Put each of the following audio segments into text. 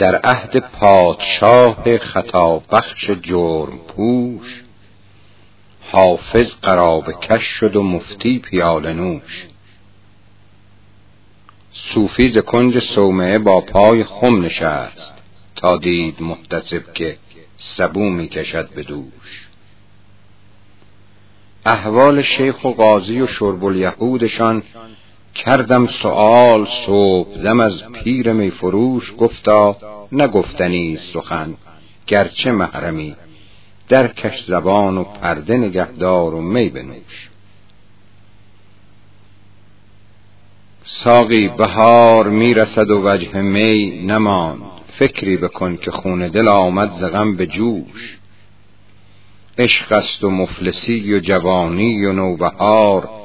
در عهد پادشاه خطا بخش جرم پوش حافظ قرابه کش شد و مفتی پیاله نوش. صوفی ز کنج صومعه با پای خم نشست تا دید محتسب که سبو می کشد به دوش. احوال شیخ و قاضی و شرب الیهودشان کردم سؤال صبح دم از پیر می فروش گفتا نگفتنی سخن گرچه محرمی در کش زبان و پرده نگهدار و می بنوش. ساقی بهار می‌رسد و وجه می نماند فکری بکن که خون دل آمد زغم به جوش. عشق است و مفلسی و جوانی و نوبهار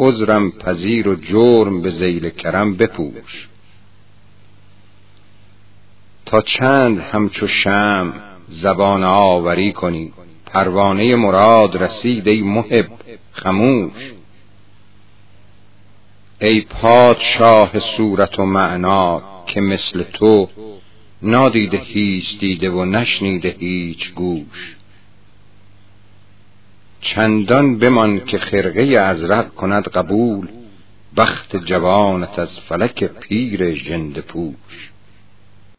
عذرم پذیر و جرم به زیل کرم بپوش. تا چند همچو شم زبان آوری کنی پروانه مراد رسید ای محب خموش. ای پادشاه صورت و معنا که مثل تو نادیده هیچ دیده و نشنیده هیچ گوش. چندان بمان که خرقه ازرق کند قبول بخت جوانت از فلک پیر ژنده پوش.